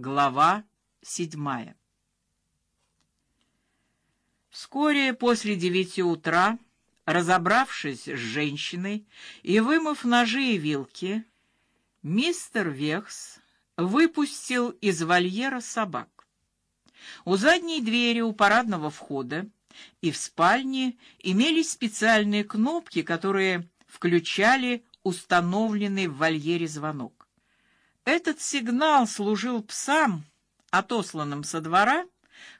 Глава седьмая. Вскоре после девяти утра, разобравшись с женщиной и вымыв ножи и вилки, мистер Вехс выпустил из вольера собак. У задней двери у парадного входа и в спальне имелись специальные кнопки, которые включали установленный в вольере звонок. Этот сигнал служил псам, отосланным со двора,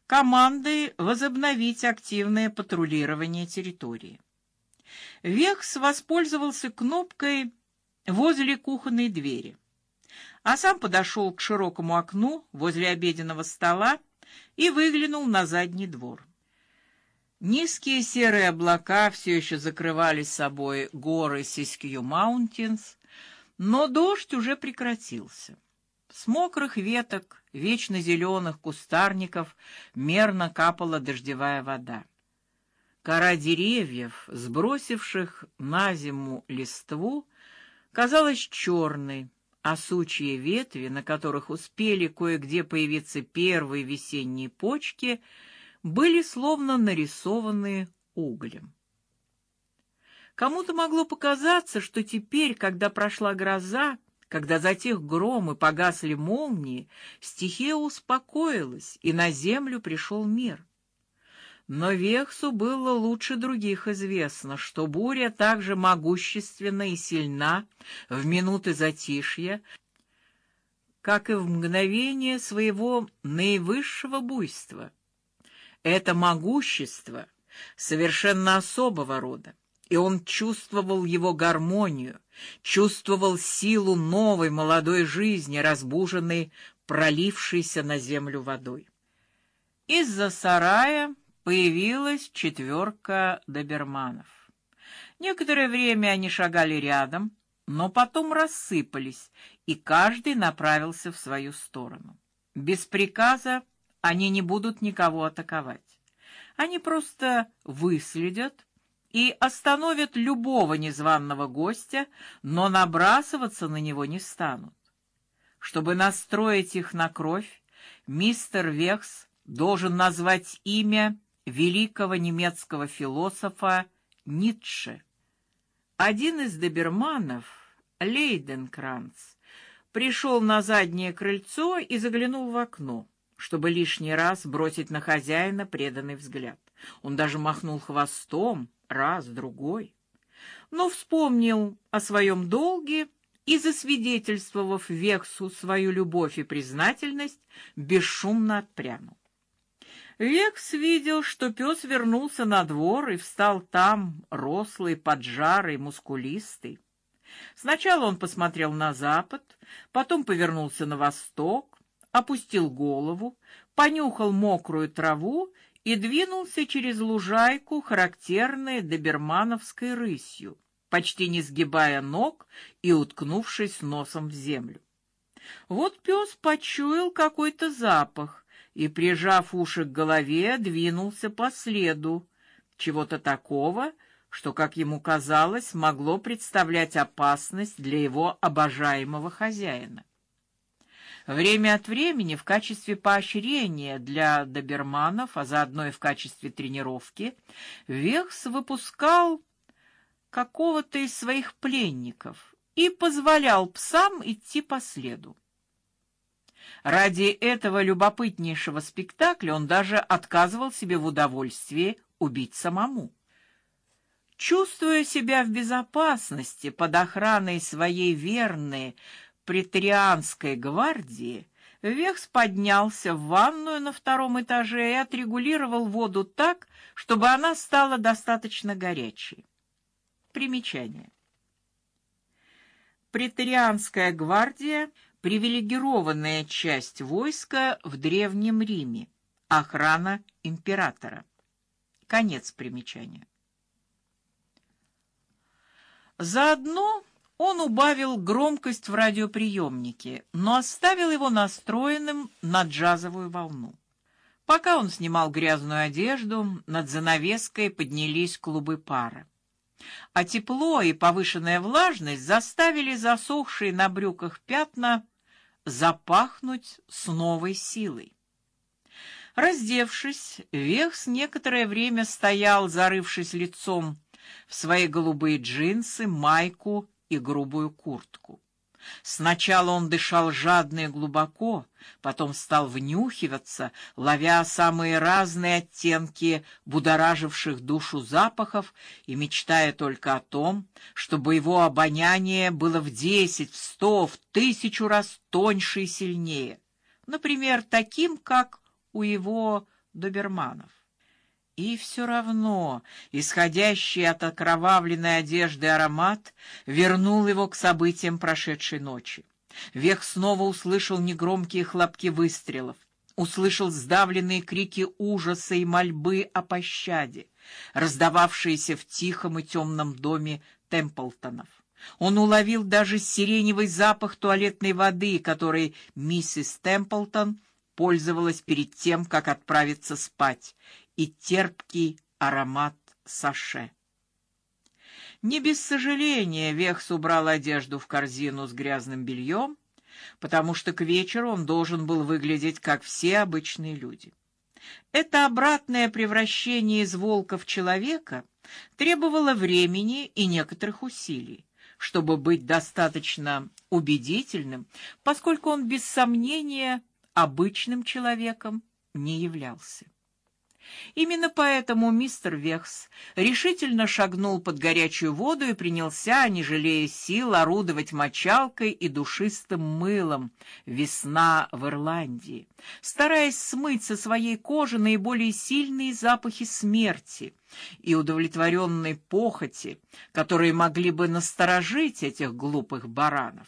командой возобновить активное патрулирование территории. Векс воспользовался кнопкой возле кухонной двери, а сам подошел к широкому окну возле обеденного стола и выглянул на задний двор. Низкие серые облака все еще закрывали собой горы Сискью Маунтинс, но дождь уже прекратился. С мокрых веток, вечно зеленых кустарников мерно капала дождевая вода. Кора деревьев, сбросивших на зиму листву, казалась черной, а сучьи ветви, на которых успели кое-где появиться первые весенние почки, были словно нарисованы углем. Кому-то могло показаться, что теперь, когда прошла гроза, когда затих гром и погасли молнии, стихия успокоилась, и на землю пришел мир. Но Вехсу было лучше других известно, что буря также могущественна и сильна в минуты затишья, как и в мгновение своего наивысшего буйства. Это могущество совершенно особого рода, и он чувствовал его гармонию, чувствовал силу новой молодой жизни, разбуженной пролившейся на землю водой. Из-за сарая появилась четверка доберманов. Некоторое время они шагали рядом, но потом рассыпались, и каждый направился в свою сторону. Без приказа они не будут никого атаковать. Они просто выследят и остановят любого незваного гостя, но набрасываться на него не станут. Чтобы настроить их на кровь, мистер Векс должен назвать имя великого немецкого философа Ницше. Один из доберманов, Лейденкранц, пришел на заднее крыльцо и заглянул в окно чтобы лишний раз бросить на хозяина преданный взгляд. Он даже махнул хвостом раз, другой, но вспомнил о своем долге и, засвидетельствовав Вексу свою любовь и признательность, бесшумно отпрянул. Векс видел, что пес вернулся на двор и встал там, рослый, поджарый, мускулистый. Сначала он посмотрел на запад, потом повернулся на восток, опустил голову, понюхал мокрую траву и двинулся через лужайку, характерной добермановской рысью, почти не сгибая ног и уткнувшись носом в землю. Вот пес почуял какой-то запах и, прижав уши к голове, двинулся по следу чего-то такого, что, как ему казалось, могло представлять опасность для его обожаемого хозяина. Время от времени в качестве поощрения для доберманов, а заодно и в качестве тренировки, Вехс выпускал какого-то из своих пленников и позволял псам идти по следу. Ради этого любопытнейшего спектакля он даже отказывал себе в удовольствии убить самому. Чувствуя себя в безопасности под охраной своей верной, претарианской гвардии, Вехс поднялся в ванную на втором этаже и отрегулировал воду так, чтобы она стала достаточно горячей. Примечание. Претарианская гвардия привилегированная часть войска в древнем Риме, охрана императора. Конец примечания. Заодно он убавил громкость в радиоприемнике, но оставил его настроенным на джазовую волну. Пока он снимал грязную одежду, над занавеской поднялись клубы пара. А тепло и повышенная влажность заставили засохшие на брюках пятна запахнуть с новой силой. Раздевшись, Вехс некоторое время стоял, зарывшись лицом в свои голубые джинсы, майку и грубую куртку. Сначала он дышал жадно и глубоко, потом стал внюхиваться, ловя самые разные оттенки будораживших душу запахов и мечтая только о том, чтобы его обоняние было в десять, в сто, в тысячу раз тоньше и сильнее, например, таким, как у его доберманов. И все равно исходящий от окровавленной одежды аромат вернул его к событиям прошедшей ночи. Вех снова услышал негромкие хлопки выстрелов, услышал сдавленные крики ужаса и мольбы о пощаде, раздававшиеся в тихом и темном доме Темплтонов. Он уловил даже сиреневый запах туалетной воды, которой миссис Темплтон пользовалась перед тем, как отправиться спать, и терпкий аромат саше. Не без сожаления Вехс убрал одежду в корзину с грязным бельем, потому что к вечеру он должен был выглядеть как все обычные люди. Это обратное превращение из волка в человека требовало времени и некоторых усилий, чтобы быть достаточно убедительным, поскольку он без сомнения обычным человеком не являлся. Именно поэтому мистер Вехс решительно шагнул под горячую воду и принялся, не жалея сил, орудовать мочалкой и душистым мылом. Весна в Ирландии, стараясь смыть со своей кожи наиболее сильные запахи смерти и удовлетворенной похоти, которые могли бы насторожить этих глупых баранов.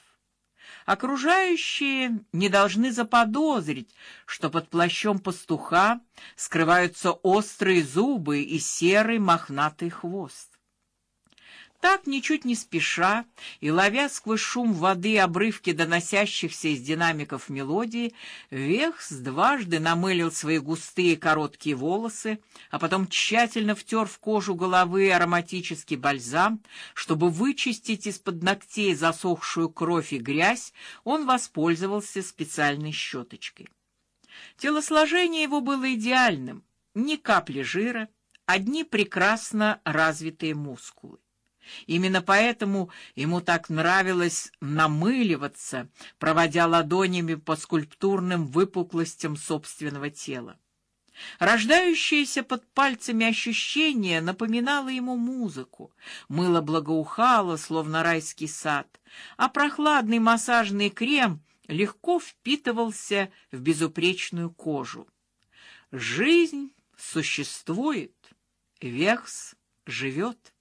Окружающие не должны заподозрить, что под плащом пастуха скрываются острые зубы и серый мохнатый хвост. Так, ничуть не спеша и ловя сквозь шум воды обрывки доносящихся из динамиков мелодии, Вехс дважды намылил свои густые короткие волосы, а потом тщательно втер в кожу головы ароматический бальзам, чтобы вычистить из-под ногтей засохшую кровь и грязь, он воспользовался специальной щеточкой. Телосложение его было идеальным, ни капли жира, одни прекрасно развитые мускулы. Именно поэтому ему так нравилось намыливаться, проводя ладонями по скульптурным выпуклостям собственного тела. Рождающееся под пальцами ощущение напоминало ему музыку. Мыло благоухало, словно райский сад, а прохладный массажный крем легко впитывался в безупречную кожу. Жизнь существует, Векс живет.